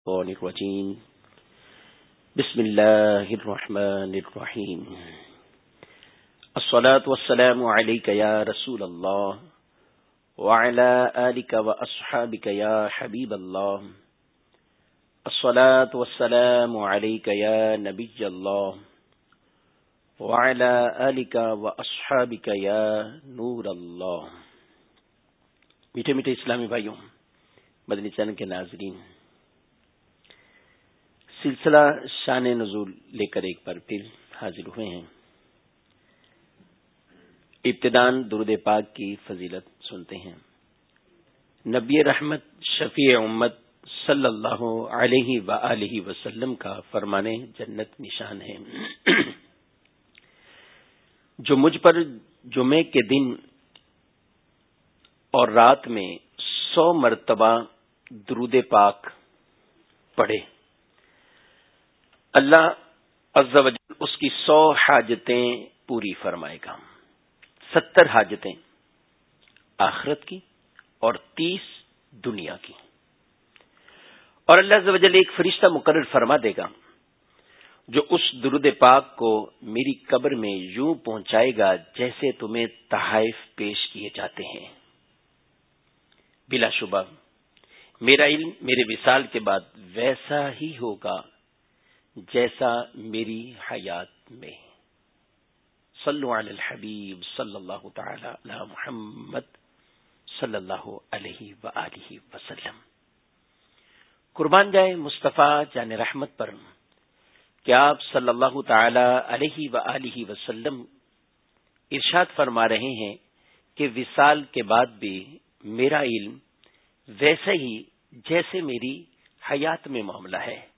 الشيطان الرجيم. بسم الله الرحمن الرحيم. الصلاة والسلام عليك يا رسول الله وعلى آلك وأصحابك يا حبيب الله. الصلاة والسلام عليك يا نبي الله وعلى آلك وأصحابك يا نور الله. میٹھے میٹھے اسلامی بھائیوں، مدنی چینل کے ناظرین سلسلہ شان نزول لے کر ایک بار پھر حاضر ہوئے ہیں۔ ابتدان درود پاک کی فضیلت سنتے ہیں۔ نبی رحمت شفیع امت صلی اللہ علیہ و وسلم کا فرمانے جنت نشان ہے۔ جو مجھ پر جمعے کے دن اور رات میں سو مرتبہ درود پاک پڑھے۔ اللہ عز و جل اس کی سو حاجتیں پوری فرمائے گا۔ ستر حاجتیں۔ آخرت کی اور تیس دنیا کی۔ اور اللہ عز و جل ایک فرشتہ مقرر فرما دے گا، جو اس درود پاک کو میری قبر میں یوں پہنچائے گا جیسے تمہیں تحائف پیش کیے جاتے ہیں۔ بلا شبہ، میرا علم میرے وصال کے بعد ویسا ہی ہوگا۔ جیسا میری حیات میں۔ صلو علی الحبیب صلی اللہ تعالی علی محمد صلی اللہ علیہ و وسلم۔ قربان جائے مصطفیٰ جان رحمت پر۔ کیا آپ صلی اللہ تعالی علیہ و وسلم ارشاد فرما رہے ہیں کہ وصال کے بعد بھی میرا علم ویسے ہی جیسے میری حیات میں معاملہ ہے؟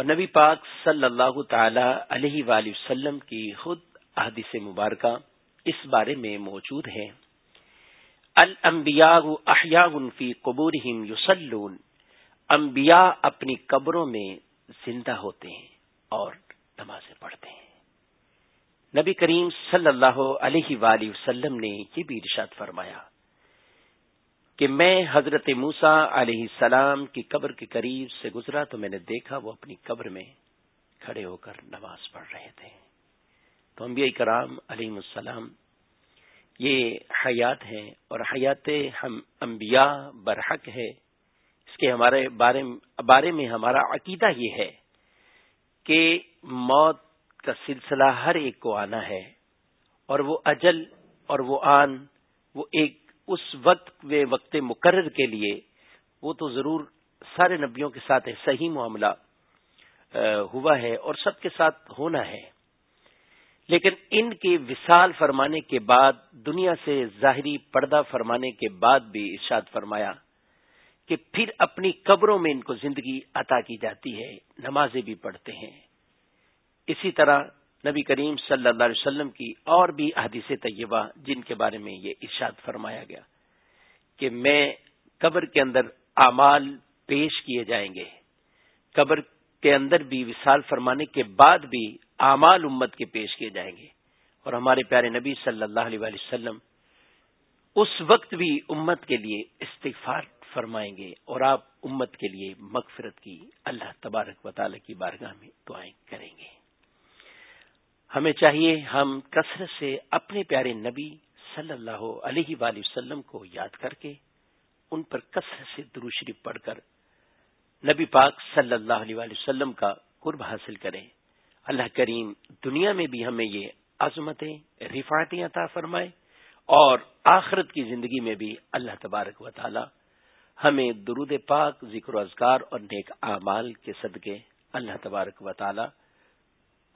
اور نبی پاک صلی اللہ تعالی علیہ وآلہ وسلم کی خود احادیث مبارکہ اس بارے میں موجود ہے الانبیاء احیاء فی قبورہم یصلون۔ انبیاء اپنی قبروں میں زندہ ہوتے ہیں اور نمازیں پڑھتے ہیں۔ نبی کریم صلی اللہ علیہ وآلہ وسلم نے یہ بھی ارشاد فرمایا۔ کہ میں حضرت موسا علیہ السلام کی قبر کے قریب سے گزرا تو میں نے دیکھا وہ اپنی قبر میں کھڑے ہو کر نماز پڑھ رہے تھے۔ تو انبیاء کرام علیہ السلام، یہ حیات ہیں اور حیات ہم انبیاء برحق ہے اس کے ہمارے بارے بارے میں ہمارا عقیدہ یہ ہے کہ موت کا سلسلہ ہر ایک کو آنا ہے اور وہ اجل اور وہ آن، وہ ایک اس وقت و وقت مقرر کے لیے وہ تو ضرور سارے نبیوں کے ساتھ صحیح معاملہ ہوا ہے اور سب کے ساتھ ہونا ہے۔ لیکن ان کے وصال فرمانے کے بعد، دنیا سے ظاہری پردہ فرمانے کے بعد بھی ارشاد فرمایا کہ پھر اپنی قبروں میں ان کو زندگی عطا کی جاتی ہے، نمازیں بھی پڑھتے ہیں۔ اسی طرح نبی کریم صلی اللہ علیہ وسلم کی اور بھی حدیث طیبہ جن کے بارے میں یہ ارشاد فرمایا گیا کہ میں قبر کے اندر اعمال پیش کیے جائیں گے۔ قبر کے اندر بھی وصال فرمانے کے بعد بھی اعمال امت کے پیش کیے جائیں گے۔ اور ہمارے پیارے نبی صلی اللہ علیہ وسلم اس وقت بھی امت کے لیے استغفار فرمائیں گے اور آپ امت کے لیے مغفرت کی اللہ تبارک و تعالی کی بارگاہ میں دعائیں کریں گے۔ ہمیں چاہیے ہم کثرت سے اپنے پیارے نبی صلی اللہ علیہ وآلہ وسلم کو یاد کر کے ان پر کثرت سے دروشری پڑھ کر نبی پاک صلی اللہ علیہ وآلہ وسلم کا قرب حاصل کریں۔ اللہ کریم دنیا میں بھی ہمیں یہ عظمتیں رفاطیں عطا فرمائے اور آخرت کی زندگی میں بھی اللہ تبارک و تعالی ہمیں درود پاک، ذکر و اذکار اور نیک اعمال کے صدقے اللہ تبارک و تعالی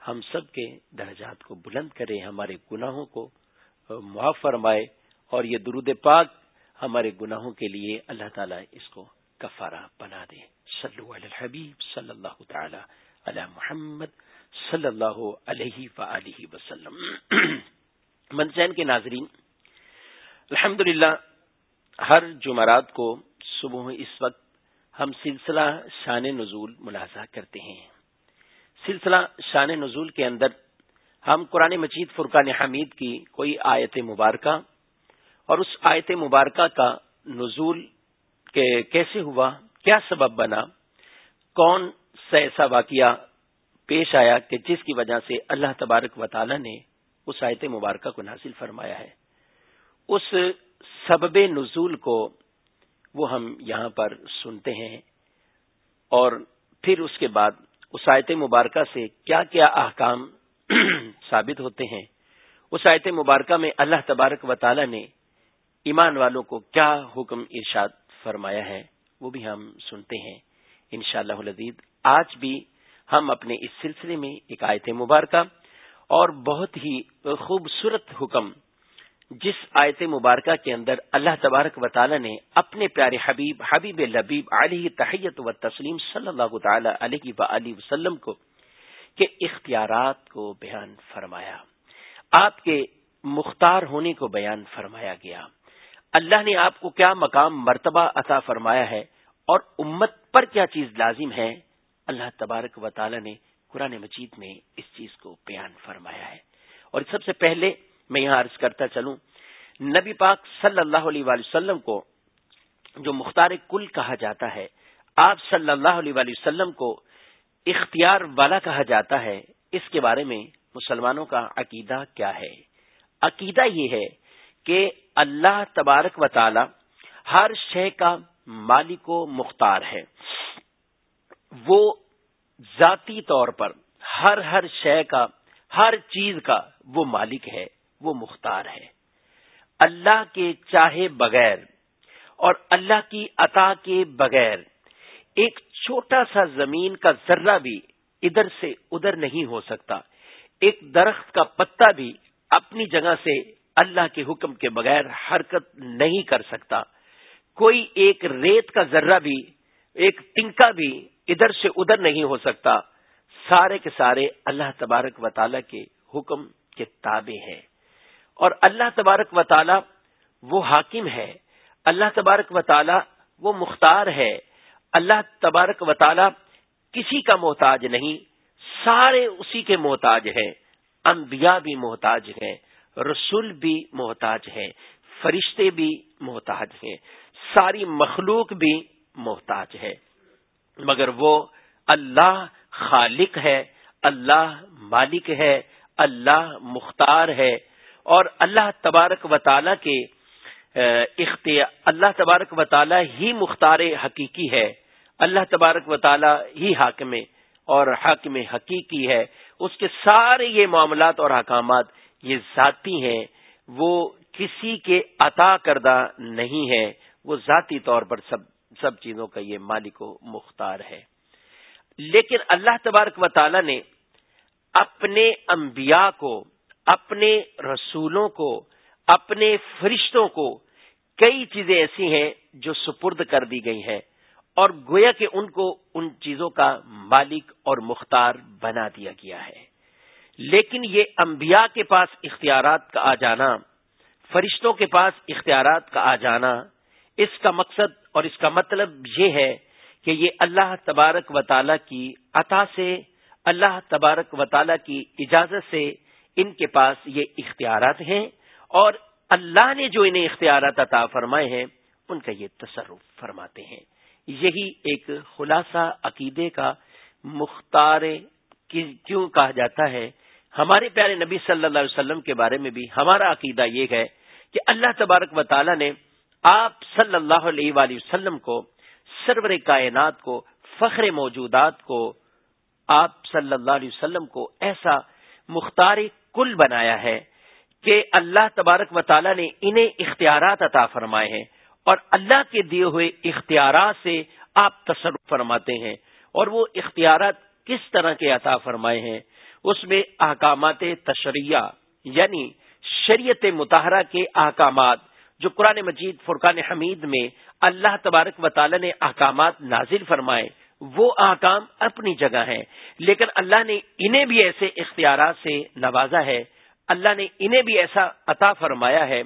ہم سب کے درجات کو بلند کرے، ہمارے گناہوں کو معاف فرمائے اور یہ درود پاک ہمارے گناہوں کے لیے اللہ تعالیٰ اس کو کفارہ بنا دے۔ صلو علی الحبیب صلی اللہ تعالی علی محمد صلی اللہ علیہ و وسلم۔ منسین کے ناظرین الحمد ہر جمعرات کو صبح اس وقت ہم سلسلہ شان نزول ملاحظہ کرتے ہیں۔ سلسلہ شان نزول کے اندر ہم قرآن مجید فرقان حمید کی کوئی آیت مبارکہ اور اس آیت مبارکہ کا نزول کیسے ہوا، کیا سبب بنا، کون سا ایسا واقعہ پیش آیا کہ جس کی وجہ سے اللہ تبارک و تعالی نے اس آیت مبارکہ کو نازل فرمایا ہے؟ اس سبب نزول کو وہ ہم یہاں پر سنتے ہیں اور پھر اس کے بعد اس آیت مبارکہ سے کیا کیا احکام ثابت ہوتے ہیں؟ اس آیت مبارکہ میں اللہ تبارک و تعالی نے ایمان والوں کو کیا حکم ارشاد فرمایا ہے؟ وہ بھی ہم سنتے ہیں۔ انشاءاللہ شاء آج بھی ہم اپنے اس سلسلے میں ایک آیت مبارکہ اور بہت ہی خوبصورت حکم جس آیت مبارکہ کے اندر اللہ تبارک و تعالی نے اپنے پیارے حبیب حبیب لبیب علیہ تحیت و تسلیم صلی اللہ تعالی علیہ و وسلم کو کے اختیارات کو بیان فرمایا۔ آپ کے مختار ہونے کو بیان فرمایا گیا۔ اللہ نے آپ کو کیا مقام، مرتبہ عطا فرمایا ہے اور امت پر کیا چیز لازم ہے؟ اللہ تبارک و تعالی نے قرآن مجید میں اس چیز کو بیان فرمایا ہے۔ اور سب سے پہلے میں یہاں عرض کرتا چلوں۔ نبی پاک صلی اللہ علیہ وسلم کو جو مختار کل کہا جاتا ہے، آپ صلی اللہ علیہ وسلم کو اختیار والا کہا جاتا ہے، اس کے بارے میں مسلمانوں کا عقیدہ کیا ہے؟ عقیدہ یہ ہے کہ اللہ تبارک و تعالی ہر شے کا مالک و مختار ہے۔ وہ ذاتی طور پر ہر ہر شے کا، ہر چیز کا وہ مالک ہے۔ وہ مختار ہے۔ اللہ کے چاہے بغیر اور اللہ کی عطا کے بغیر ایک چھوٹا سا زمین کا ذرہ بھی ادھر سے ادھر نہیں ہو سکتا۔ ایک درخت کا پتا بھی اپنی جگہ سے اللہ کے حکم کے بغیر حرکت نہیں کر سکتا۔ کوئی ایک ریت کا ذرہ بھی، ایک ٹنکا بھی ادھر سے ادھر نہیں ہو سکتا۔ سارے کے سارے اللہ تبارک و تعالی کے حکم کے تابع ہیں۔ اور اللہ تبارک و تعالی وہ حاکم ہے۔ اللہ تبارک و تعالی وہ مختار ہے۔ اللہ تبارک و تعالی کسی کا محتاج نہیں، سارے اسی کے محتاج ہیں۔ انبیاء بھی محتاج ہیں، رسول بھی محتاج ہیں، فرشتے بھی محتاج ہیں، ساری مخلوق بھی محتاج ہے۔ مگر وہ اللہ خالق ہے، اللہ مالک ہے، اللہ مختار ہے۔ اور اللہ تبارک و تعالی کے اختیار اللہ تبارک و تعالی ہی مختار حقیقی ہے، اللہ تبارک و تعالی ہی حاکم اور حاکم حقیقی ہے۔ اس کے سارے یہ معاملات اور احکامات یہ ذاتی ہیں، وہ کسی کے عطا کردہ نہیں ہے وہ ذاتی طور پر سب سب چیزوں کا یہ مالک و مختار ہے۔ لیکن اللہ تبارک و تعالی نے اپنے انبیاء کو اپنے رسولوں کو، اپنے فرشتوں کو کئی چیزیں ایسی ہیں جو سپرد کر دی گئی ہیں اور گویا کہ ان کو ان چیزوں کا مالک اور مختار بنا دیا گیا ہے۔ لیکن یہ انبیاء کے پاس اختیارات کا آ جانا، فرشتوں کے پاس اختیارات کا آ جانا، اس کا مقصد اور اس کا مطلب یہ ہے کہ یہ اللہ تبارک و تعالی کی عطا سے، اللہ تبارک و تعالی کی اجازت سے ان کے پاس یہ اختیارات ہیں اور اللہ نے جو انہیں اختیارات عطا فرمائے ہیں، ان کا یہ تصرف فرماتے ہیں۔ یہی ایک خلاصہ عقیدے کا مختار کیوں کہا جاتا ہے؟ ہمارے پیارے نبی صلی اللہ علیہ وسلم کے بارے میں بھی ہمارا عقیدہ یہ ہے کہ اللہ تبارک و تعالی نے آپ صلی اللہ علیہ وآلہ وسلم کو، سرور کائنات کو، فخر موجودات کو، آپ صلی اللہ علیہ وسلم کو ایسا مختار کل بنایا ہے کہ اللہ تبارک و تعالی نے انہیں اختیارات عطا فرمائے ہیں اور اللہ کے دیے ہوئے اختیارات سے آپ تصرف فرماتے ہیں اور وہ اختیارات کس طرح کے عطا فرمائے ہیں؟ اس میں احکامات تشریح یعنی شریعت متحرہ کے احکامات جو قرآن مجید فرقان حمید میں اللہ تبارک و تعالی نے احکامات نازل فرمائے وہ احکام اپنی جگہ ہیں۔ لیکن اللہ نے انہیں بھی ایسے اختیارات سے نوازا ہے۔ اللہ نے انہیں بھی ایسا عطا فرمایا ہے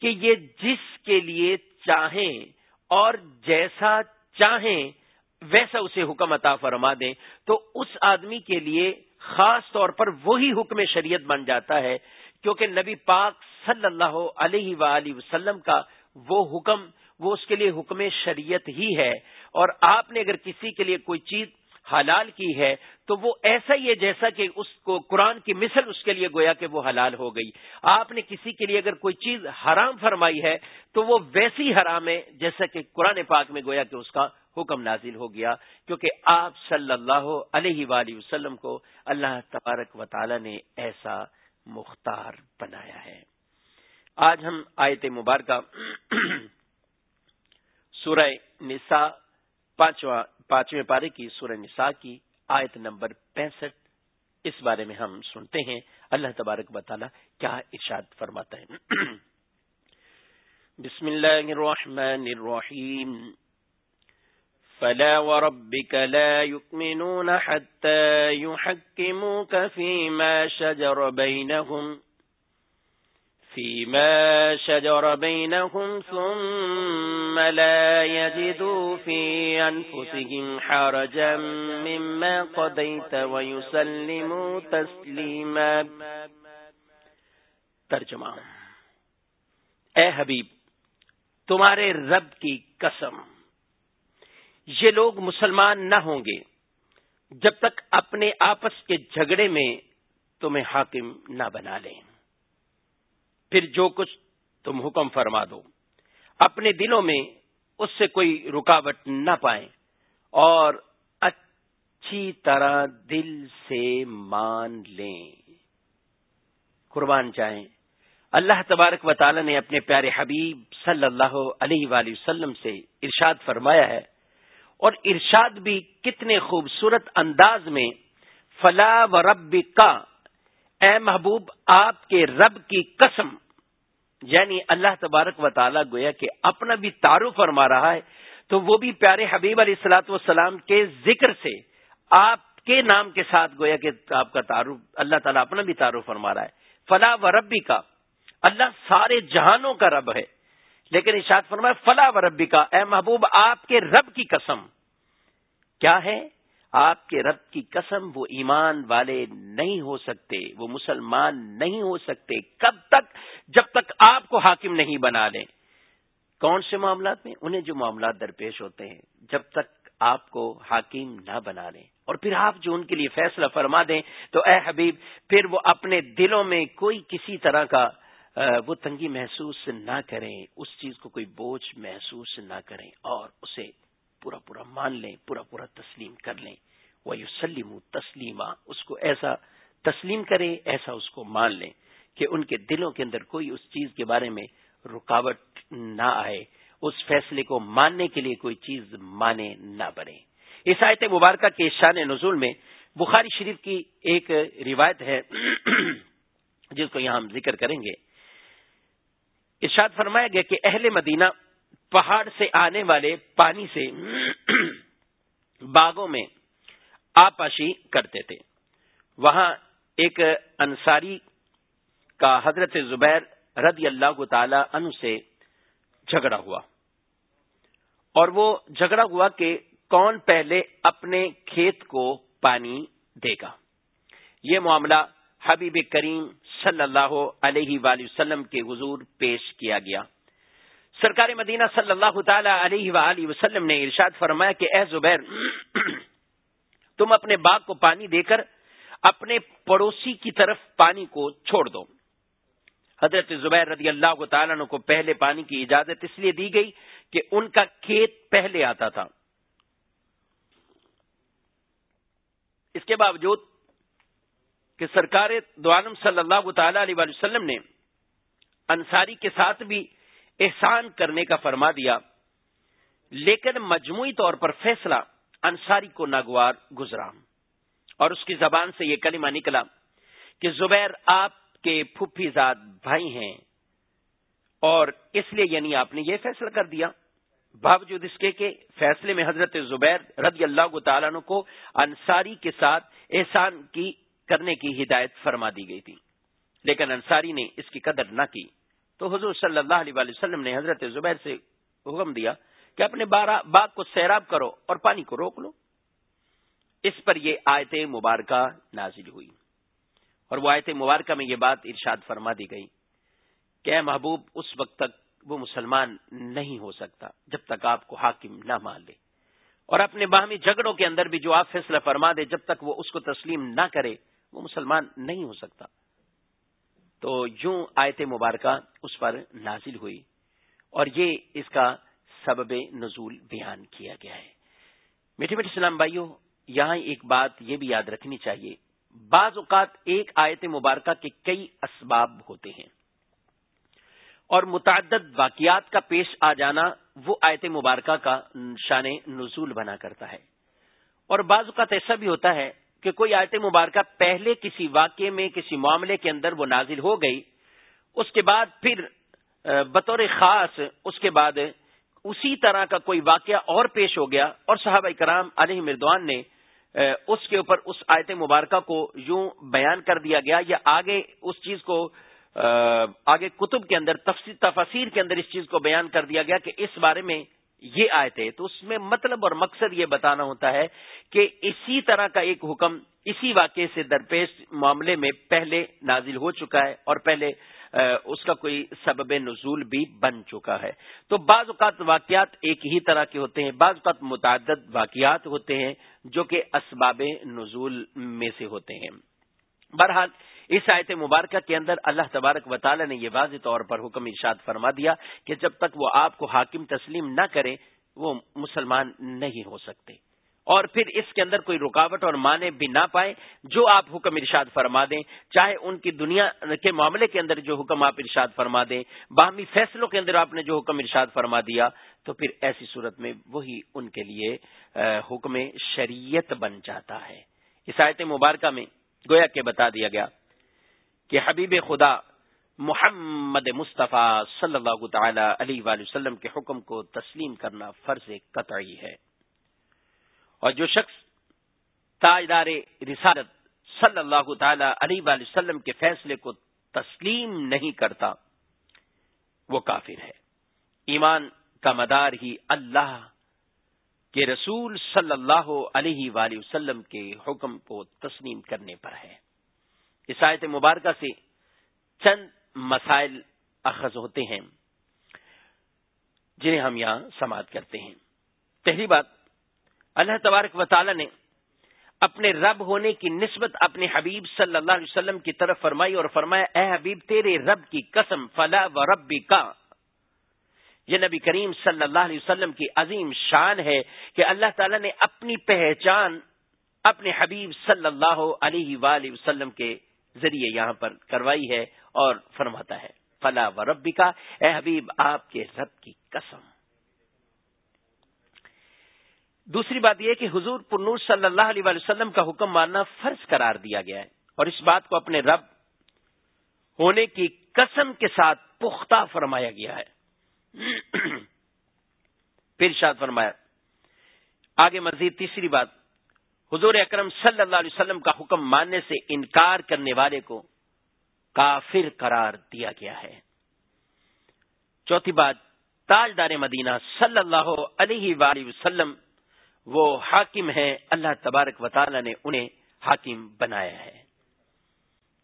کہ یہ جس کے لیے چاہیں اور جیسا چاہیں ویسا اسے حکم عطا فرما دیں۔ تو اس آدمی کے لیے خاص طور پر وہی حکم شریعت بن جاتا ہے۔ کیونکہ نبی پاک صلی اللہ علیہ وآلہ وسلم کا وہ حکم، وہ اس کے لیے حکم شریعت ہی ہے۔ اور آپ نے اگر کسی کے لیے کوئی چیز حلال کی ہے تو وہ ایسا ہی ہے جیسا کہ اس کو قرآن کی مثل اس کے لیے گویا کہ وہ حلال ہو گئی۔ آپ نے کسی کے لیے اگر کوئی چیز حرام فرمائی ہے تو وہ ویسی حرام ہے جیسا کہ قرآن پاک میں گویا کہ اس کا حکم نازل ہو گیا۔ کیونکہ آپ صلی اللہ علیہ وآلہ وسلم کو اللہ تبارک و تعالی نے ایسا مختار بنایا ہے۔ آج ہم آیت مبارکہ سورہ نساء پانچویں پارے کی سورہ نساء کی آیت نمبر پینسٹھ۔ اس بارے میں ہم سنتے ہیں اللہ تبارک بطالہ کیا ارشاد فرماتا ہے۔ بسم اللہ الرحمن الرحیم۔ فلا وربك لا يؤمنون حتى يحكموك فيما شجر بينهم فيما شجر بينهم ثم لا يجدوا في أنفسهم حرجا مما قضيت ويسلموا تسليما ترجمہ اے حبیب، تمہارے رب کی قسم، یہ لوگ مسلمان نہ ہوں گے جب تک اپنے آپس کے جھگڑے میں تمہیں حاکم نہ بنا لیں۔ پھر جو کچھ تم حکم فرما دو۔ اپنے دلوں میں اس سے کوئی رکاوٹ نہ پائیں اور اچھی طرح دل سے مان لیں۔ قربان جائیں۔ اللہ تبارک و تعالی نے اپنے پیارے حبیب صلی اللہ علیہ وآلہ وسلم سے ارشاد فرمایا ہے۔ اور ارشاد بھی کتنے خوبصورت انداز میں، فلا و رب کا اے محبوب، آپ کے رب کی قسم یعنی اللہ تبارک و تعالیٰ گویا کہ اپنا بھی تعارف فرما رہا ہے، تو وہ بھی پیارے حبیب علیہ السلاۃ والسلام کے ذکر سے آپ کے نام کے ساتھ گویا کہ آپ کا تعارف، اللہ تعالیٰ اپنا بھی تعارف فرما رہا ہے۔ فلاح و ربی کا اللہ سارے جہانوں کا رب ہے۔ لیکن ارشاد فرمایا فلاح و ربی کا اے محبوب، آپ کے رب کی قسم۔ کیا ہے؟ آپ کے رب کی قسم وہ ایمان والے نہیں ہو سکتے، وہ مسلمان نہیں ہو سکتے۔ کب تک؟ جب تک آپ کو حاکم نہیں بنا لیں کون سے معاملات میں؟ انہیں جو معاملات درپیش ہوتے ہیں۔ جب تک آپ کو حاکم نہ بنا لیں اور پھر آپ جو ان کے لیے فیصلہ فرما دیں تو اے حبیب، پھر وہ اپنے دلوں میں کوئی کسی طرح کا وہ تنگی محسوس نہ کریں۔ اس چیز کو کوئی بوجھ محسوس نہ کریں اور اسے پورا پورا مان لیں، پورا پورا تسلیم کر لیں۔ وہ یو سلیم تسلیمہ اس کو ایسا تسلیم کریں، ایسا اس کو مان لیں کہ ان کے دلوں کے اندر کوئی اس چیز کے بارے میں رکاوٹ نہ آئے۔ اس فیصلے کو ماننے کے لیے کوئی چیز مانے نہ بنے۔ اس آیت مبارکہ کے شان نزول میں بخاری شریف کی ایک روایت ہے، جس کو یہاں ہم ذکر کریں گے۔ ارشاد فرمایا گیا کہ اہل مدینہ پہاڑ سے آنے والے پانی سے باغوں میں آپاشی کرتے تھے۔ وہاں ایک انصاری کا حضرت زبیر رضی اللہ تعالی عنہ سے جھگڑا ہوا۔ اور وہ جھگڑا ہوا کہ کون پہلے اپنے کھیت کو پانی دے گا۔ یہ معاملہ حبیب کریم صلی اللہ علیہ وآلہ وسلم کے حضور پیش کیا گیا۔ سرکار مدینہ صلی اللہ تعالی علیہ وآلہ وسلم نے ارشاد فرمایا کہ اے زبیر، تم اپنے باغ کو پانی دے کر اپنے پڑوسی کی طرف پانی کو چھوڑ دو۔ حضرت زبیر رضی اللہ تعالیٰ کو پہلے پانی کی اجازت اس لیے دی گئی کہ ان کا کھیت پہلے آتا تھا۔ اس کے باوجود کہ سرکار دوالم صلی اللہ تعالی علیہ وسلم نے انصاری کے ساتھ بھی احسان کرنے کا فرما دیا۔ لیکن مجموعی طور پر فیصلہ انصاری کو ناگوار گزرا۔ اور اس کی زبان سے یہ کلمہ نکلا کہ زبیر آپ کے پھپھی زاد بھائی ہیں۔ اور اس لیے یعنی آپ نے یہ فیصلہ کر دیا۔ باوجود اس کے کہ فیصلے میں حضرت زبیر رضی اللہ تعالیٰ کو انصاری کے ساتھ احسان کی کرنے کی ہدایت فرما دی گئی تھی۔ لیکن انصاری نے اس کی قدر نہ کی۔ تو حضور صلی اللہ علیہ وسلم نے حضرت زبیر سے حکم دیا کہ اپنے باغ کو سیراب کرو اور پانی کو روک لو۔ اس پر یہ آیت مبارکہ نازل ہوئی۔ اور وہ آیت مبارکہ میں یہ بات ارشاد فرما دی گئی کہ اے محبوب، اس وقت تک وہ مسلمان نہیں ہو سکتا جب تک آپ کو حاکم نہ مان لے۔ اور اپنے باہمی جھگڑوں کے اندر بھی جو آپ فیصلہ فرما دے، جب تک وہ اس کو تسلیم نہ کرے، وہ مسلمان نہیں ہو سکتا۔ تو یوں آیت مبارکہ اس پر نازل ہوئی اور یہ اس کا سبب نزول بیان کیا گیا ہے۔ میٹھے میٹھے سلام بھائیوں یہاں ایک بات یہ بھی یاد رکھنی چاہیے۔ بعض اوقات ایک آیت مبارکہ کے کئی اسباب ہوتے ہیں اور متعدد واقعات کا پیش آ جانا وہ آیت مبارکہ کا شان نزول بنا کرتا ہے۔ اور بعض اوقات ایسا بھی ہوتا ہے کہ کوئی آیت مبارکہ پہلے کسی واقعے میں، کسی معاملے کے اندر وہ نازل ہو گئی، اس کے بعد پھر بطور خاص، اس کے بعد اسی طرح کا کوئی واقعہ اور پیش ہو گیا اور صحابہ کرام علیہ مردوان نے اس کے اوپر اس آیت مبارکہ کو یوں بیان کر دیا گیا یا آگے اس چیز کو آگے کتب کے اندر، تفسیر کے اندر اس چیز کو بیان کر دیا گیا کہ اس بارے میں یہ آئے تھے تو اس میں مطلب اور مقصد یہ بتانا ہوتا ہے کہ اسی طرح کا ایک حکم اسی واقعے سے درپیش معاملے میں پہلے نازل ہو چکا ہے اور پہلے اس کا کوئی سبب نزول بھی بن چکا ہے۔ تو بعض اوقات واقعات ایک ہی طرح کے ہوتے ہیں، بعض اوقات متعدد واقعات ہوتے ہیں جو کہ اسباب نزول میں سے ہوتے ہیں۔ بہرحال اس آیت مبارکہ کے اندر اللہ تبارک و تعالی نے یہ واضح طور پر حکم ارشاد فرما دیا کہ جب تک وہ آپ کو حاکم تسلیم نہ کرے، وہ مسلمان نہیں ہو سکتے۔ اور پھر اس کے اندر کوئی رکاوٹ اور مانے بھی نہ پائے، جو آپ حکم ارشاد فرما دیں، چاہے ان کی دنیا کے معاملے کے اندر جو حکم آپ ارشاد فرما دیں، باہمی فیصلوں کے اندر آپ نے جو حکم ارشاد فرما دیا، تو پھر ایسی صورت میں وہی ان کے لیے حکم شریعت بن جاتا ہے۔ اس آیت مبارکہ میں گویا کے بتا دیا گیا۔ کہ حبیب خدا محمد مصطفیٰ صلی اللہ تعالی علیہ وآلہ وسلم کے حکم کو تسلیم کرنا فرض قطعی ہے۔ اور جو شخص تاجدار رسالت صلی اللہ تعالی علیہ وآلہ وسلم کے فیصلے کو تسلیم نہیں کرتا، وہ کافر ہے۔ ایمان کا مدار ہی اللہ کے رسول صلی اللہ علیہ وآلہ وسلم کے حکم کو تسلیم کرنے پر ہے۔ آیت مبارکہ سے چند مسائل اخذ ہوتے ہیں جنہیں ہم یہاں سماعت کرتے ہیں۔ پہلی بات، اللہ تبارک و تعالی نے اپنے رب ہونے کی نسبت اپنے حبیب صلی اللہ علیہ وسلم کی طرف فرمائی اور فرمایا، اے حبیب، تیرے رب کی قسم، فلا و ربی کا یہ نبی کریم صلی اللہ علیہ وسلم کی عظیم شان ہے کہ اللہ تعالی نے اپنی پہچان اپنے حبیب صلی اللہ علیہ وآلہ وسلم کے ذریعے یہاں پر کروائی ہے اور فرماتا ہے، فلا و ربی کا اے حبیب، آپ کے رب کی قسم۔ دوسری بات یہ کہ حضور پرنور صلی اللہ علیہ وسلم کا حکم ماننا فرض قرار دیا گیا ہے اور اس بات کو اپنے رب ہونے کی قسم کے ساتھ پختہ فرمایا گیا ہے۔ پھر شاد فرمایا، آگے مزید تیسری بات حضور اکرم صلی اللہ علیہ وسلم کا حکم ماننے سے انکار کرنے والے کو کافر قرار دیا گیا ہے۔ چوتھی بات، تاجدار مدینہ صلی اللہ علیہ وآلہ وسلم، وہ حاکم ہے اللہ تبارک و تعالی نے انہیں حاکم بنایا ہے۔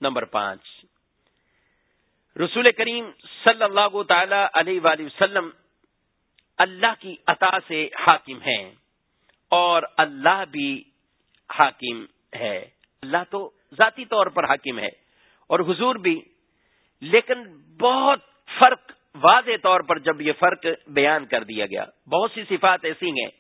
نمبر پانچ، رسول کریم صلی اللہ تعالی علیہ وآلہ وسلم اللہ کی عطا سے حاکم ہیں اور اللہ بھی حاکم ہے۔ اللہ تو ذاتی طور پر حاکم ہے۔ اور حضور بھی۔ لیکن بہت فرق واضح طور پر جب یہ فرق بیان کر دیا گیا۔ بہت سی صفات ایسی ہیں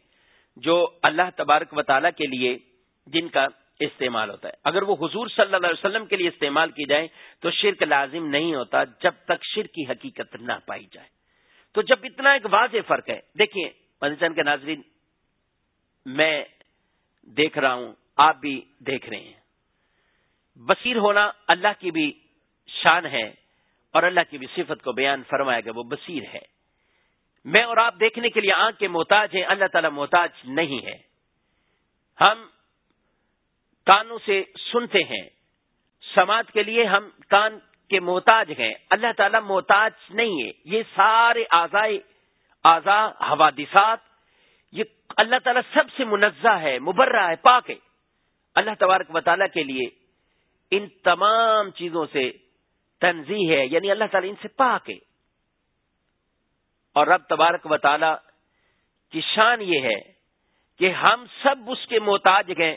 جو اللہ تبارک و تعالیٰ کے لیے جن کا استعمال ہوتا ہے۔ اگر وہ حضور صلی اللہ علیہ وسلم کے لیے استعمال کی جائے تو شرک لازم نہیں ہوتا جب تک شرک کی حقیقت نہ پائی جائے۔ تو جب اتنا ایک واضح فرق ہے، دیکھیے مدن کے ناظرین، میں دیکھ رہا ہوں آپ بھی دیکھ رہے ہیں۔ بصیر ہونا اللہ کی بھی شان ہے اور اللہ کی بھی صفت کو بیان فرمایا گیا وہ بصیر ہے۔ میں اور آپ دیکھنے کے لیے آنکھ کے محتاج ہیں، اللہ تعالی محتاج نہیں ہے۔ ہم کانوں سے سنتے ہیں۔ سماج کے لیے ہم کان کے محتاج ہیں۔ اللہ تعالیٰ محتاج نہیں ہے۔ یہ سارے آزائے آزا حوادثات، یہ اللہ تعالیٰ سب سے منزہ ہے، مبرہ ہے، پاک ہے۔ اللہ تبارک مطالعہ کے لیے ان تمام چیزوں سے تنظیم ہے یعنی اللہ تعالیٰ ان سے پاک ہے۔ اور رب تبارک و تعالی کی شان یہ ہے کہ ہم سب اس کے محتاج گئے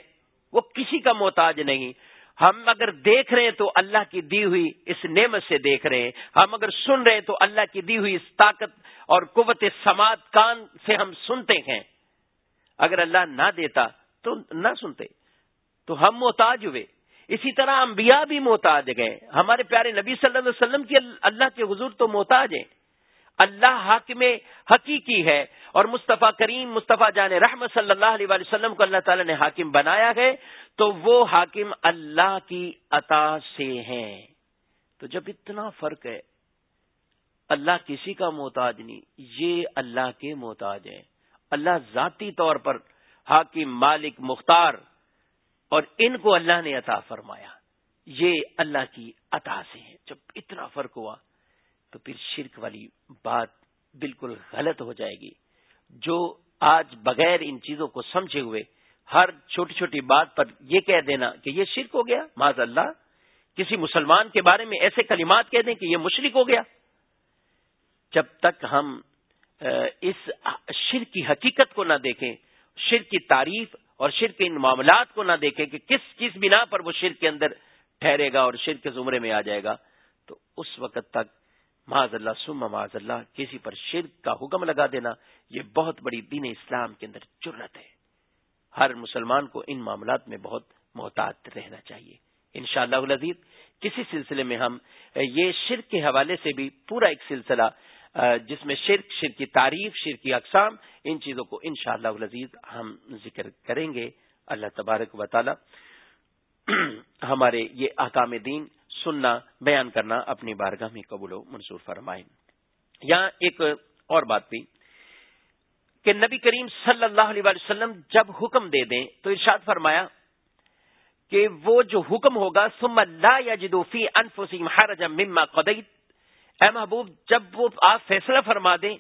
وہ کسی کا محتاج نہیں۔ ہم اگر دیکھ رہے ہیں تو اللہ کی دی ہوئی اس نعمت سے دیکھ رہے ہیں۔ ہم اگر سن رہے ہیں تو اللہ کی دی ہوئی اس طاقت اور قوت سماعت کان سے ہم سنتے ہیں۔ اگر اللہ نہ دیتا تو نہ سنتے۔ تو ہم محتاج ہوئے۔ اسی طرح انبیاء بھی محتاج گئے ہمارے پیارے نبی صلی اللہ علیہ وسلم کی اللہ کے حضور تو محتاج ہیں۔ اللہ حاکم حقیقی ہے اور مصطفیٰ کریم، مصطفیٰ جان رحمت صلی اللہ علیہ وسلم کو اللہ تعالیٰ نے حاکم بنایا ہے۔ تو وہ حاکم اللہ کی عطا سے ہیں۔ تو جب اتنا فرق ہے، اللہ کسی کا محتاج نہیں، یہ اللہ کے محتاج ہیں۔ اللہ ذاتی طور پر حاکم، مالک، مختار اور ان کو اللہ نے عطا فرمایا۔ یہ اللہ کی عطا سے ہیں۔ جب اتنا فرق ہوا تو پھر شرک والی بات بالکل غلط ہو جائے گی۔ جو آج بغیر ان چیزوں کو سمجھے ہوئے ہر چھوٹی چھوٹی بات پر یہ کہہ دینا کہ یہ شرک ہو گیا معذ اللہ، کسی مسلمان کے بارے میں ایسے کلمات کہہ دیں کہ یہ مشرک ہو گیا۔ جب تک ہم اس شرک کی حقیقت کو نہ دیکھیں، شرک کی تعریف اور شرک کے ان معاملات کو نہ دیکھیں کہ کس کس بنا پر وہ شرک کے اندر ٹھہرے گا اور شرک کے زمرے میں آ جائے گا، تو اس وقت تک معاذ اللہ سم معاذ اللہ، کسی پر شرک کا حکم لگا دینا، یہ بہت بڑی دین اسلام کے اندر ضرورت ہے۔ ہر مسلمان کو ان معاملات میں بہت محتاط رہنا چاہیے۔ ان شاء اللہ کسی سلسلے میں ہم یہ شرک کے حوالے سے بھی پورا ایک سلسلہ جس میں شرک شرک کی تعریف، شرک کی اقسام، ان چیزوں کو ان شاء اللہ ہم ذکر کریں گے۔ اللہ تبارک و تعالی ہمارے یہ احکام دین، سننا، بیان کرنا اپنی بارگاہ میں قبول و منصور فرمائے یہاں ایک اور بات بھی، کہ نبی کریم صلی اللہ علیہ وسلم جب حکم دے دیں تو ارشاد فرمایا کہ وہ جو حکم ہوگا، ثم لا یجدوفی انفسیم حرج مما قدیت اے محبوب، جب وہ آپ فیصلہ فرما دیں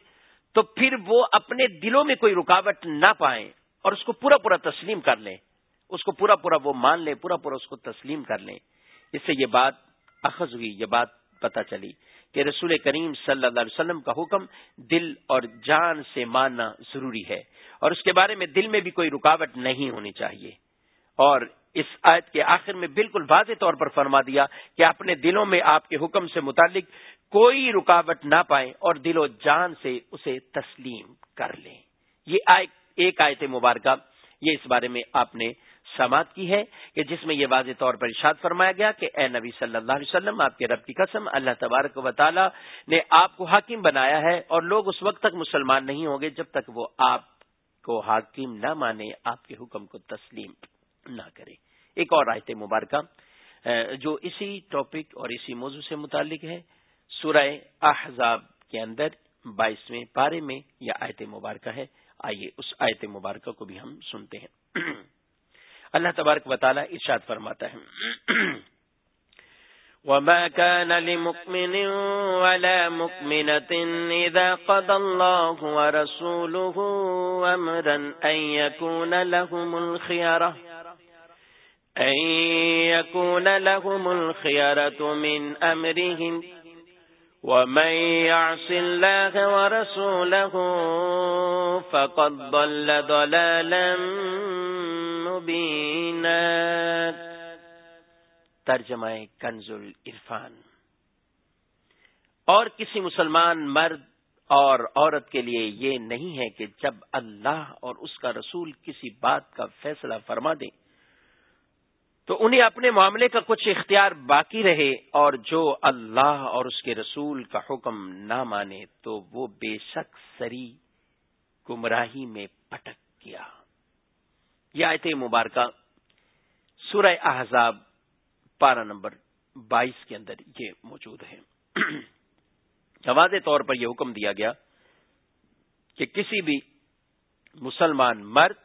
تو پھر وہ اپنے دلوں میں کوئی رکاوٹ نہ پائیں اور اس کو پورا پورا تسلیم کر لیں۔ اس کو پورا پورا وہ مان لیں، پورا پورا اس کو تسلیم کر لیں۔ اس سے یہ بات اخذ ہوئی، یہ بات پتہ چلی کہ رسول کریم صلی اللہ علیہ وسلم کا حکم دل اور جان سے ماننا ضروری ہے اور اس کے بارے میں دل میں بھی کوئی رکاوٹ نہیں ہونی چاہیے۔ اور اس آیت کے آخر میں بالکل واضح طور پر فرما دیا کہ اپنے دلوں میں آپ کے حکم سے متعلق کوئی رکاوٹ نہ پائیں اور دل و جان سے اسے تسلیم کر لیں یہ ایک آیت مبارکہ، یہ اس بارے میں آپ نے سماعت کی ہے کہ جس میں یہ واضح طور پر ارشاد فرمایا گیا کہ اے نبی صلی اللہ علیہ وسلم، آپ کے رب کی قسم، اللہ تبارک و تعالی نے آپ کو حاکم بنایا ہے اور لوگ اس وقت تک مسلمان نہیں ہوں گے جب تک وہ آپ کو حاکم نہ مانے، آپ کے حکم کو تسلیم نہ کرے۔ ایک اور آیت مبارکہ جو اسی ٹاپک اور اسی موضوع سے متعلق ہے۔ سورہ احزاب کے اندر بائیسویں پارے میں یہ آیت مبارکہ ہے۔ آئیے اس آیت مبارکہ کو بھی ہم سنتے ہیں۔ اللہ تبارک وطالعہ ارشاد فرماتا ہے۔ وما كان لمؤمن ولا مؤمنة إذا قضى الله ورسوله أمرا أن يكون لهم الخيارة أن يكون لهم الخيارة من أمرهم ومن يعص الله ورسوله فقد ضل ضلالا مبينا۔ ترجمہ کنز العرفان۔ اور کسی مسلمان مرد اور عورت کے لیے یہ نہیں ہے کہ جب اللہ اور اس کا رسول کسی بات کا فیصلہ فرما دیں تو انہیں اپنے معاملے کا کچھ اختیار باقی رہے اور جو اللہ اور اس کے رسول کا حکم نہ مانے تو وہ بے شک سری گمراہی میں پٹک گیا۔ یہ آیت مبارکہ سورہ احزاب پارہ نمبر بائیس کے اندر یہ موجود ہے۔ واضح طور پر یہ حکم دیا گیا کہ کسی بھی مسلمان مرد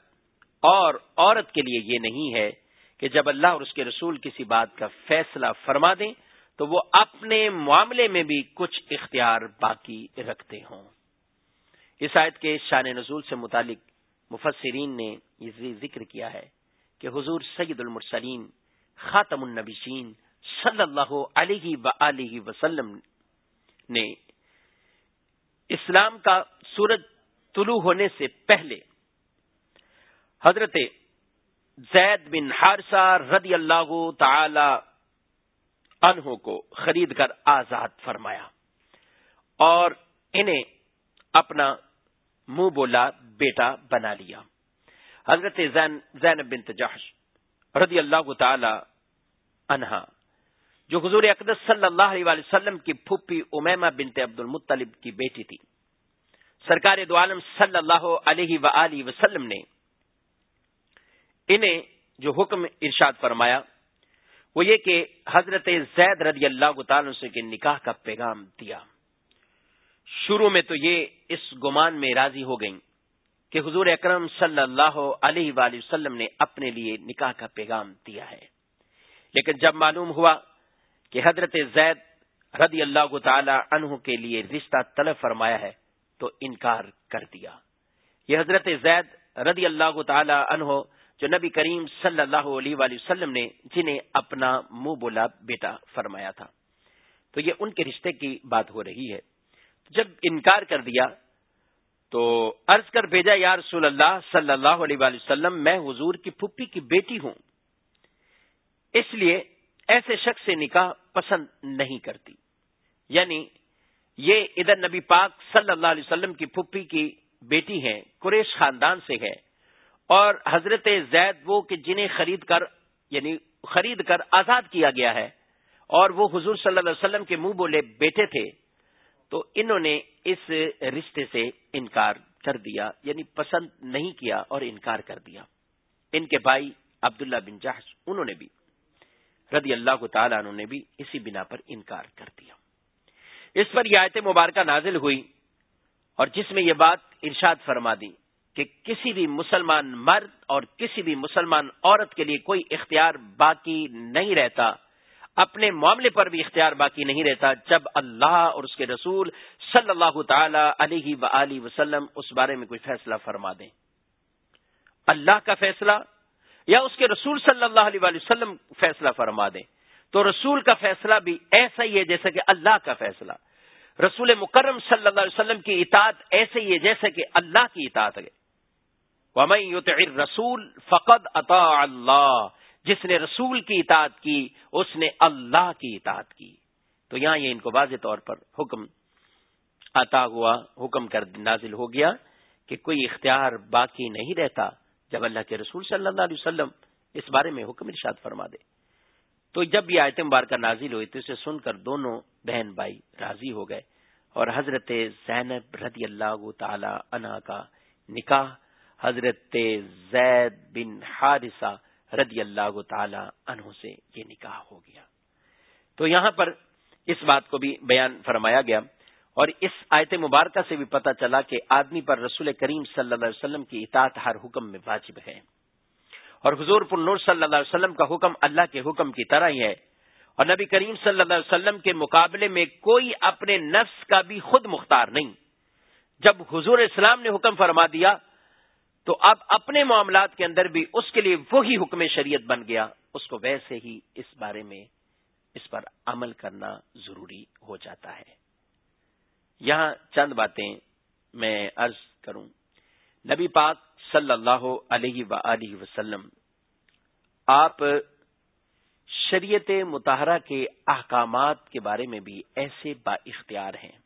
اور عورت کے لیے یہ نہیں ہے کہ جب اللہ اور اس کے رسول کسی بات کا فیصلہ فرما دیں، تو وہ اپنے معاملے میں بھی کچھ اختیار باقی رکھتے ہوں۔ اس آیت کے شان نزول سے متعلق مفسرین نے یہ ذکر کیا ہے کہ حضور سید المرسلین، خاتم النبیین صلی اللہ علیہ و وسلم نے اسلام کا سورج طلوع ہونے سے پہلے حضرت زید بن حارثہ رضی اللہ تعالی انہوں کو خرید کر آزاد فرمایا اور انہیں اپنا منہ بولا بیٹا بنا لیا۔ حضرت زین بن تجاش رضی اللہ تعالی عنہا، جو حضور اقدس صلی اللہ علیہ وسلم کی پھوپھی امیمہ بنت عبد المطلب کی بیٹی تھی۔ سرکار دو عالم صلی اللہ علیہ و وسلم نے انہیں جو حکم ارشاد فرمایا، وہ یہ کہ حضرت زید رضی اللہ تعالی سے کے نکاح کا پیغام دیا۔ شروع میں تو یہ اس گمان میں راضی ہو گئیں کہ حضور اکرم صلی اللہ علیہ وآلہ وسلم نے اپنے لیے نکاح کا پیغام دیا ہے۔ لیکن جب معلوم ہوا کہ حضرت زید رضی اللہ تعالی عنہ کے لیے رشتہ طلب فرمایا ہے، تو انکار کر دیا۔ یہ حضرت زید رضی اللہ تعالی عنہ جو نبی کریم صلی اللہ علیہ وآلہ وسلم نے جنہیں اپنا منہ بولا بیٹا فرمایا تھا۔ تو یہ ان کے رشتے کی بات ہو رہی ہے۔ جب انکار کر دیا تو عرض کر بھیجا، یا رسول اللہ صلی اللہ علیہ وآلہ وسلم، میں حضور کی پھپھی کی بیٹی ہوں۔ اس لیے ایسے شخص سے نکاح پسند نہیں کرتی۔ یعنی یہ ادھر نبی پاک صلی اللہ علیہ وسلم کی پھپھی کی بیٹی ہیں، قریش خاندان سے ہے اور حضرت زید وہ کہ جنہیں خرید کر یعنی خرید کر آزاد کیا گیا ہے، اور وہ حضور صلی اللہ علیہ وسلم کے منہ بولے بیٹے تھے، تو انہوں نے اس رشتے سے انکار کر دیا یعنی پسند نہیں کیا اور انکار کر دیا۔ ان کے بھائی عبداللہ بن جہش انہوں نے بھی رضی اللہ تعالیٰ انہوں نے بھی اسی بنا پر انکار کر دیا۔ اس پر یہ آیت مبارکہ نازل ہوئی اور جس میں یہ بات ارشاد فرما دی۔ کہ کسی بھی مسلمان مرد اور کسی بھی مسلمان عورت کے لیے کوئی اختیار باقی نہیں رہتا، اپنے معاملے پر بھی اختیار باقی نہیں رہتا جب اللہ اور اس کے رسول صلی اللہ تعالی علیہ و وسلم اس بارے میں کوئی فیصلہ فرما دیں۔ اللہ کا فیصلہ یا اس کے رسول صلی اللہ علیہ وسلم فیصلہ فرما دیں۔ تو رسول کا فیصلہ بھی ایسا ہی ہے جیسے کہ اللہ کا فیصلہ۔ رسول مکرم صلی اللہ علیہ وسلم کی اطاعت ایسے ہی ہے جیسے کہ اللہ کی اطاعت ہے۔ ومن رسول فقد اطاع اللہ جس نے رسول کی اطاعت کی، اس نے اللہ کی اطاعت کی۔ تو یہاں یہ ان کو واضح طور پر حکم عطا ہوا، حکم کر نازل ہو گیا کہ کوئی اختیار باقی نہیں رہتا جب اللہ کے رسول صلی اللہ علیہ وسلم اس بارے میں حکم ارشاد فرما دے۔ تو جب یہ آیتم بار کا نازل ہوئی تو اسے سن کر دونوں بہن بھائی راضی ہو گئے اور حضرت زینب رضی اللہ تعالی عنہ کا نکاح حضرت زید بن حادثہ رضی اللہ تعالی عنہ سے یہ نکاح ہو گیا۔ تو یہاں پر اس بات کو بھی بیان فرمایا گیا اور اس آیت مبارکہ سے بھی پتہ چلا کہ آدمی پر رسول کریم صلی اللہ علیہ وسلم کی اطاعت ہر حکم میں واجب ہے۔ اور حضور پر نور صلی اللہ علیہ وسلم کا حکم اللہ کے حکم کی طرح ہی ہے۔ اور نبی کریم صلی اللہ علیہ وسلم کے مقابلے میں کوئی اپنے نفس کا بھی خود مختار نہیں۔ جب حضور اسلام نے حکم فرما دیا تو اب اپنے معاملات کے اندر بھی اس کے لیے وہی حکم شریعت بن گیا، اس کو ویسے ہی اس بارے میں اس پر عمل کرنا ضروری ہو جاتا ہے۔ یہاں چند باتیں میں عرض کروں۔ نبی پاک صلی اللہ علیہ و وسلم، آپ شریعت متحرہ کے احکامات کے بارے میں بھی ایسے با اختیار ہیں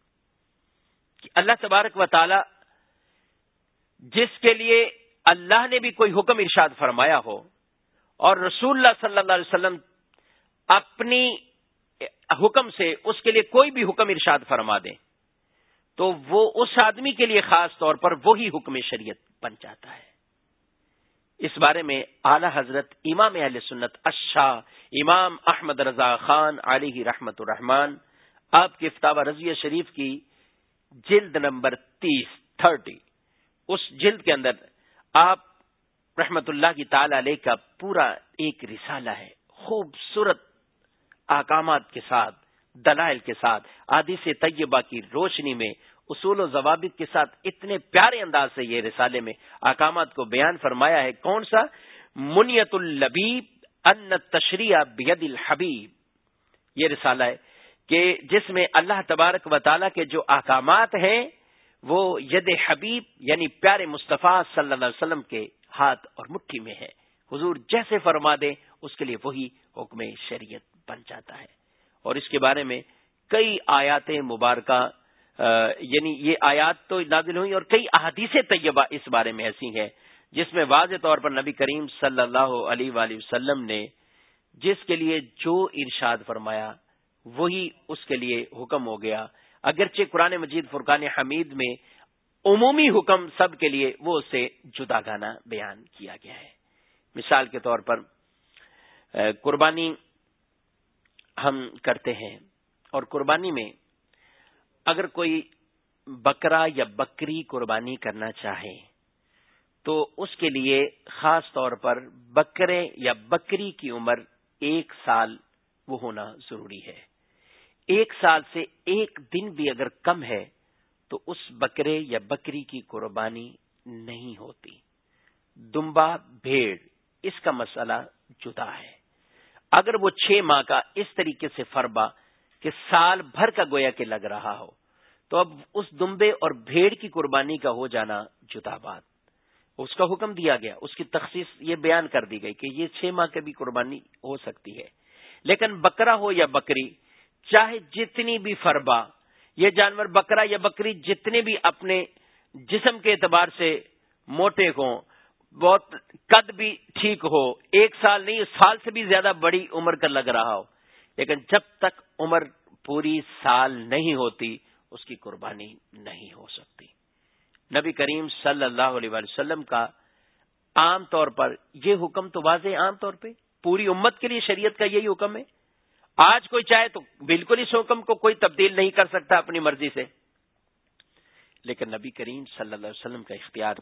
کہ اللہ تبارک و تعالی جس کے لیے اللہ نے بھی کوئی حکم ارشاد فرمایا ہو اور رسول اللہ صلی اللہ علیہ وسلم اپنی حکم سے اس کے لیے کوئی بھی حکم ارشاد فرما دیں تو وہ اس آدمی کے لیے خاص طور پر وہی حکم شریعت بن جاتا ہے۔ اس بارے میں اعلی حضرت امام اہل سنت اشا امام احمد رضا خان علیہ رحمت الرحمان آپ کی افتابہ رضویہ شریف کی جلد نمبر تیس، تھرٹی۔ اس جلد کے اندر آپ رحمت اللہ کی تعالی علیہ کا پورا ایک رسالہ ہے، خوبصورت احکامات کے ساتھ، دلائل کے ساتھ آدی سے طیبہ کی روشنی میں، اصول و ضوابط کے ساتھ اتنے پیارے انداز سے یہ رسالے میں احکامات کو بیان فرمایا ہے۔ کون سا؟ منیت البیب ان تشریح بید الحبیب۔ یہ رسالہ ہے کہ جس میں اللہ تبارک و تعالیٰ کے جو احکامات ہیں وہ ید حبیب یعنی پیارے مصطفیٰ صلی اللہ علیہ وسلم کے ہاتھ اور مٹھی میں ہے۔ حضور جیسے فرما دے اس کے لیے وہی حکم شریعت بن جاتا ہے۔ اور اس کے بارے میں کئی آیات مبارکہ یعنی یہ آیات تو نازل ہوئی اور کئی احادیث طیبہ اس بارے میں ایسی ہیں، جس میں واضح طور پر نبی کریم صلی اللہ علیہ وآلہ وسلم نے جس کے لیے جو ارشاد فرمایا، وہی اس کے لیے حکم ہو گیا۔ اگرچہ قرآن مجید فرقان حمید میں عمومی حکم سب کے لیے وہ اسے جدا گانا بیان کیا گیا ہے۔ مثال کے طور پر قربانی ہم کرتے ہیں اور قربانی میں اگر کوئی بکرا یا بکری قربانی کرنا چاہے تو اس کے لیے خاص طور پر بکرے یا بکری کی عمر ایک سال وہ ہونا ضروری ہے۔ ایک سال سے ایک دن بھی اگر کم ہے تو اس بکرے یا بکری کی قربانی نہیں ہوتی۔ دمبا، بھیڑ، اس کا مسئلہ جدا ہے۔ اگر وہ چھ ماہ کا اس طریقے سے فربا کہ سال بھر کا گویا کہ لگ رہا ہو، تو اب اس دمبے اور بھیڑ کی قربانی کا ہو جانا جدا بات۔ اس کا حکم دیا گیا، اس کی تخصیص یہ بیان کر دی گئی کہ یہ چھ ماہ کی بھی قربانی ہو سکتی ہے۔ لیکن بکرا ہو یا بکری چاہے جتنی بھی فربا یہ جانور بکرا یا بکری جتنے بھی اپنے جسم کے اعتبار سے موٹے ہوں، بہت قد بھی ٹھیک ہو، ایک سال نہیں سال سے بھی زیادہ بڑی عمر کا لگ رہا ہو، لیکن جب تک عمر پوری سال نہیں ہوتی، اس کی قربانی نہیں ہو سکتی۔ نبی کریم صلی اللہ علیہ وسلم کا عام طور پر یہ حکم تو واضح عام طور پہ، پوری امت کے لیے شریعت کا یہی حکم ہے۔ آج کوئی چاہے تو بالکل اس حکم کو کوئی تبدیل نہیں کر سکتا اپنی مرضی سے۔ لیکن نبی کریم صلی اللہ علیہ وسلم کا اختیار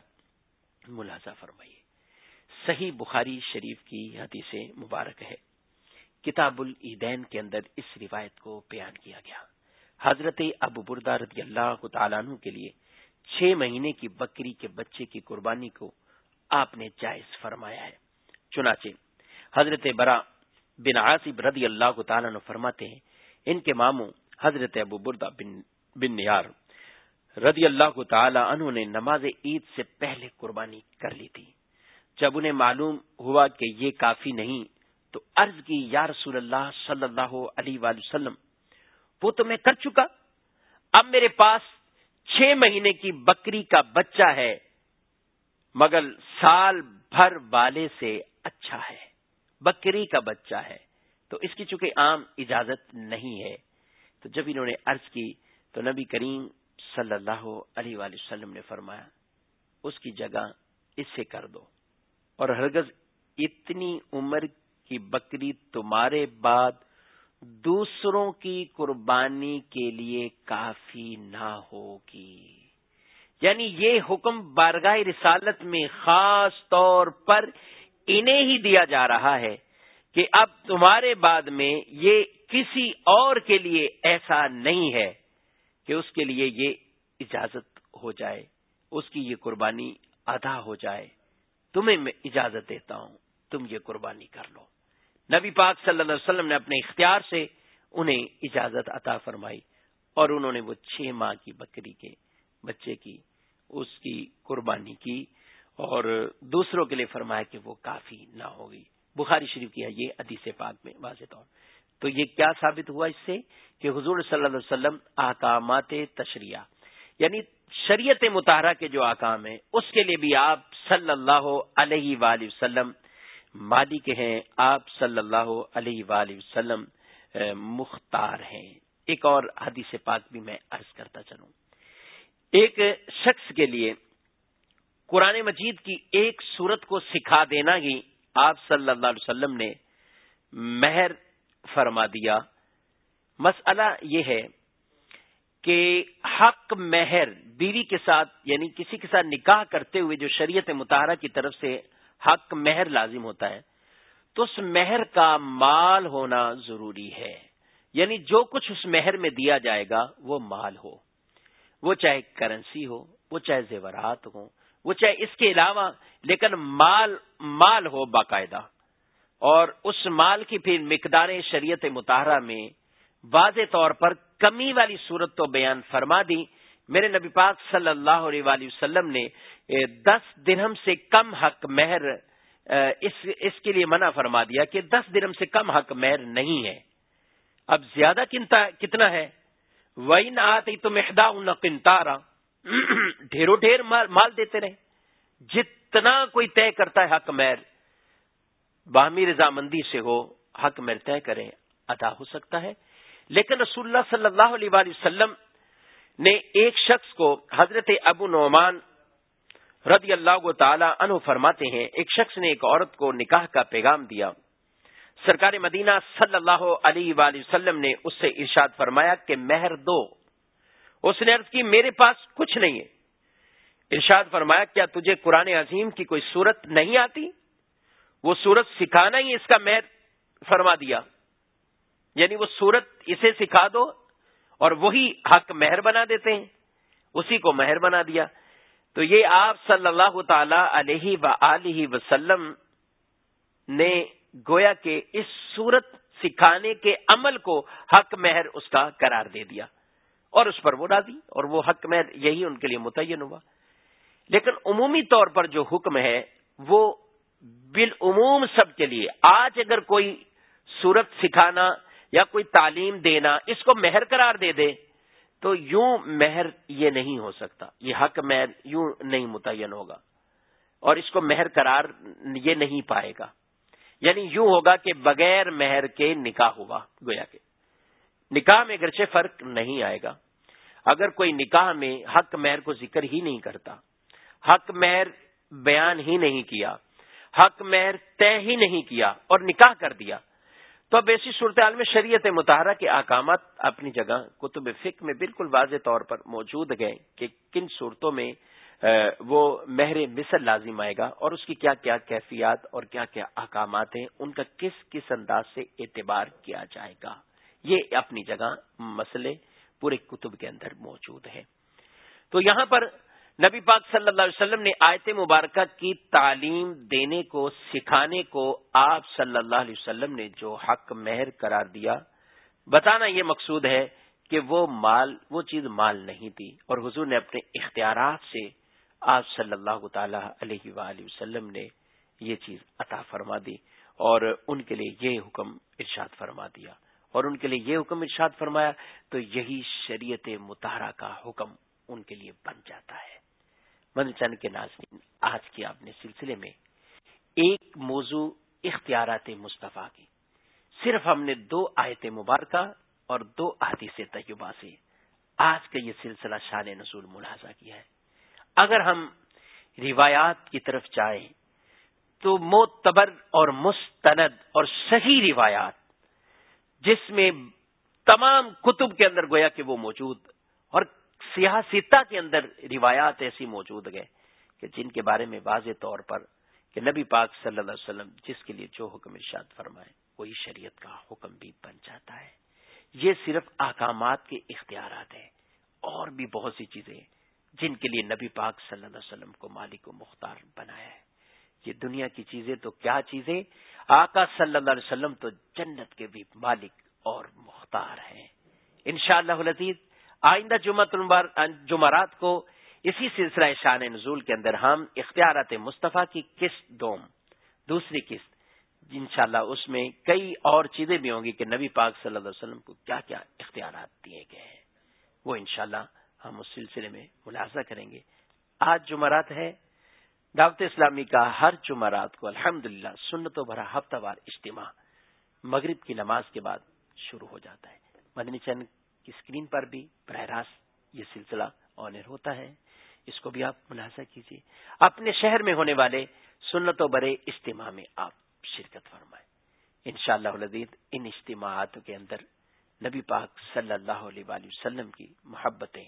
ملازہ فرمائیے۔ صحیح بخاری شریف کی حدیث مبارک ہے۔ کتاب العیدین کے اندر اس روایت کو بیان کیا گیا۔ حضرت ابو بردہ رضی اللہ تعالیٰ عنہ کے لیے چھ مہینے کی بکری کے بچے کی قربانی کو آپ نے جائز فرمایا ہے۔ چنانچہ حضرت برا بن عاصب رضی اللہ تعالیٰ عنہ فرماتے ہیں، ان کے ماموں حضرت ابو بردہ بن بن نیار رضی اللہ تعالی عنہ نے نماز عید سے پہلے قربانی کر لی تھی۔ جب انہیں معلوم ہوا کہ یہ کافی نہیں، تو عرض کی، یا رسول اللہ صلی اللہ علیہ وآلہ وسلم، وہ تو میں کر چکا۔ اب میرے پاس چھ مہینے کی بکری کا بچہ ہے، مگر سال بھر والے سے اچھا ہے۔ بکری کا بچہ ہے۔ تو اس کی چونکہ عام اجازت نہیں ہے، تو جب انہوں نے عرض کی تو نبی کریم صلی اللہ علیہ وآلہ وسلم نے فرمایا، اس کی جگہ اس سے کر دو۔ اور ہرگز اتنی عمر کی بکری تمہارے بعد دوسروں کی قربانی کے لیے کافی نہ ہوگی۔ یعنی یہ حکم بارگاہ رسالت میں خاص طور پر انہیں ہی دیا جا رہا ہے کہ اب تمہارے بعد میں یہ کسی اور کے لیے ایسا نہیں ہے کہ اس کے لیے یہ اجازت ہو جائے، اس کی یہ قربانی ادا ہو جائے۔ تمہیں میں اجازت دیتا ہوں، تم یہ قربانی کر لو۔ نبی پاک صلی اللہ علیہ وسلم نے اپنے اختیار سے انہیں اجازت عطا فرمائی اور انہوں نے وہ چھ ماہ کی بکری کے بچے کی، اس کی قربانی کی۔ اور دوسروں کے لیے فرمایا کہ وہ کافی نہ ہوگی بخاری شریف کی ہے یہ ادیس پاک میں واضح طور۔ تو یہ کیا ثابت ہوا اس سے کہ حضور صلی اللہ علیہ وسلم احکامات تشریح یعنی شریعت مطالعہ کے جو احکام ہیں، اس کے لیے بھی آپ صلی اللہ علیہ وآلہ وسلم مالک ہیں، آپ صلی اللہ علیہ وآلہ وسلم مختار ہیں۔ ایک اور حدیث پاک بھی میں عرض کرتا چلوں۔ ایک شخص کے لیے قرآن مجید کی ایک صورت کو سکھا دینا ہی آپ صلی اللہ علیہ وسلم نے مہر فرما دیا۔ مسئلہ یہ ہے کہ حق مہر بیوی کے ساتھ یعنی کسی کے ساتھ نکاح کرتے ہوئے جو شریعت مطالعہ کی طرف سے حق مہر لازم ہوتا ہے، تو اس مہر کا مال ہونا ضروری ہے۔ یعنی جو کچھ اس مہر میں دیا جائے گا وہ مال ہو۔ وہ چاہے کرنسی ہو، وہ چاہے زیورات ہو وہ چاہے اس کے علاوہ، لیکن مال مال ہو باقاعدہ۔ اور اس مال کی پھر مقدار شریعت مطالعہ میں واضح طور پر کمی والی صورت تو بیان فرما دی۔ میرے نبی پاک صلی اللہ علیہ وآلہ وسلم نے دس درہم سے کم حق مہر اس اس کے لیے منع فرما دیا کہ دس درم سے کم حق مہر نہیں ہے۔ اب زیادہ کتنا ہے؟ وہی نہ آتی تو محدا ان کنتارا ڈھیروں ڈھیر مال دیتے رہے۔ جتنا کوئی طے کرتا ہے حق مہر، باہمی رضامندی سے ہو، حق مہر طے کرے، ادا ہو سکتا ہے۔ لیکن رسول اللہ صلی اللہ علیہ وسلم نے ایک شخص کو حضرت ابو نعمان رضی اللہ تعالی عنہ فرماتے ہیں، ایک شخص نے ایک عورت کو نکاح کا پیغام دیا۔ سرکار مدینہ صلی اللہ علیہ وآلہ وسلم نے اس سے ارشاد فرمایا کہ مہر دو۔ اس نے عرض کی، میرے پاس کچھ نہیں ہے۔ ارشاد فرمایا، کیا تجھے قرآن عظیم کی کوئی صورت نہیں آتی؟ وہ صورت سکھانا ہی اس کا مہر فرما دیا۔ یعنی وہ صورت اسے سکھا دو اور وہی حق مہر بنا دیتے ہیں۔ اسی کو مہر بنا دیا۔ تو یہ آپ صلی اللہ تعالی علیہ و وسلم نے گویا کہ اس صورت سکھانے کے عمل کو حق مہر اس کا قرار دے دیا۔ اور اس پر وہ ڈال اور وہ حق مہر یہی ان کے لیے متعین ہوا۔ لیکن عمومی طور پر جو حکم ہے، وہ بالعموم سب کے لیے۔ آج اگر کوئی صورت سکھانا یا کوئی تعلیم دینا اس کو مہر قرار دے دے، تو یوں مہر یہ نہیں ہو سکتا۔ یہ حق مہر یوں نہیں متعین ہوگا۔ اور اس کو مہر قرار یہ نہیں پائے گا۔ یعنی یوں ہوگا کہ بغیر مہر کے نکاح ہوا، گویا کے نکاح میں اگرچہ فرق نہیں آئے گا، اگر کوئی نکاح میں حق مہر کو ذکر ہی نہیں کرتا، حق مہر بیان ہی نہیں کیا، حق مہر طے ہی نہیں کیا اور نکاح کر دیا، تو اب ایسی صورتحال میں شریعت متحرہ کے احکامات اپنی جگہ کتب فک میں بالکل واضح طور پر موجود گئے کہ کن صورتوں میں وہ مہر مصر لازم آئے گا اور اس کی کیا کیا کیفیات اور کیا کیا احکامات ہیں، ان کا کس کس انداز سے اعتبار کیا جائے گا۔ یہ اپنی جگہ مسئلے پورے کتب کے اندر موجود ہیں۔ تو یہاں پر نبی پاک صلی اللہ علیہ وسلم نے آیت مبارکہ کی تعلیم دینے کو، سکھانے کو آپ صلی اللہ علیہ وسلم نے جو حق مہر قرار دیا، بتانا یہ مقصود ہے کہ وہ مال، وہ چیز مال نہیں تھی۔ اور حضور نے اپنے اختیارات سے آپ صلی اللہ تعالی علیہ وآلہ وسلم نے یہ چیز عطا فرما دی اور ان کے لیے یہ حکم ارشاد فرما دیا۔ اور ان کے لیے یہ حکم ارشاد فرمایا، تو یہی شریعت متحرہ کا حکم ان کے لیے بن جاتا ہے۔ من چند کے ناظرین، آج کے آپ نے سلسلے میں ایک موضوع اختیارات مصطفیٰ کی۔ صرف ہم نے دو آیت مبارکہ اور دو احادیث طیبہ سے آج کا یہ سلسلہ شان نزول ملاحظہ کیا ہے۔ اگر ہم روایات کی طرف جائیں، تو معتبر اور مستند اور صحیح روایات جس میں تمام کتب کے اندر گویا کہ وہ موجود اور سیاستہ کے اندر روایات ایسی موجود گئے کہ جن کے بارے میں واضح طور پر کہ نبی پاک صلی اللہ علیہ وسلم جس کے لیے جو حکم ارشاد فرمائے، وہی شریعت کا حکم بھی بن جاتا ہے۔ یہ صرف احکامات کے اختیارات ہیں، اور بھی بہت سی چیزیں جن کے لیے نبی پاک صلی اللہ علیہ وسلم کو مالک و مختار بنایا ہے۔ یہ دنیا کی چیزیں تو کیا چیزیں؟ آقا صلی اللہ علیہ وسلم تو جنت کے بھی مالک اور مختار ہیں۔ انشاءاللہ شاء اللہ آئندہ جمعرات کو اسی سلسلہ شان نزول کے اندر ہم اختیارات مصطفیٰ کی قسط دوم، دوسری قسط، انشاءاللہ اس میں کئی اور چیزیں بھی ہوں گی کہ نبی پاک صلی اللہ علیہ وسلم کو کیا کیا اختیارات دیے گئے ہیں۔ وہ انشاءاللہ ہم اس سلسلے میں ملاحظہ کریں گے۔ آج جمعرات ہے دعوت اسلامی کا ہر جمعرات کو الحمد للہ سنت و بھرا ہفتہ وار اجتماع مغرب کی نماز کے بعد شروع ہو جاتا ہے۔ مدنی چند کی اسکرین پر بھی براہ راست یہ سلسلہ آنر ہوتا ہے۔ اس کو بھی آپ ملاحظہ کیجیے۔ اپنے شہر میں ہونے والے سنت و برے اجتماع میں آپ شرکت فرمائیں۔ ان شاء اللہ ان اجتماعات کے اندر نبی پاک صلی اللہ علیہ وآلہ وسلم کی محبتیں،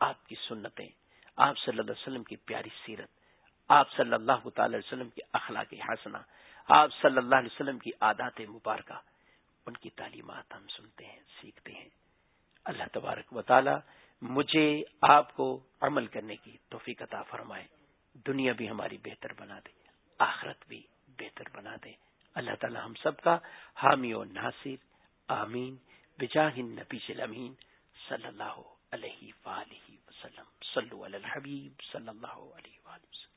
آپ کی سنتیں، آپ صلی اللہ علیہ وسلم کی پیاری سیرت آپ صلی اللہ تعالی وسلم کی اخلاق حسنہ، آپ صلی اللہ علیہ وسلم کی عادات مبارکہ، ان کی تعلیمات ہم سنتے ہیں، سیکھتے ہیں۔ اللہ تبارک و تعالی مجھے، آپ کو عمل کرنے کی توفیق عطا فرمائے۔ دنیا بھی ہماری بہتر بنا دے، آخرت بھی بہتر بنا دے۔ اللہ تعالی ہم سب کا حامی و ناصر، آمین۔ بجاہ نبی امین صلی اللہ علیہ وآلہ وسلم۔ صلو علی الحبیب صلی اللہ علیہ وسلم۔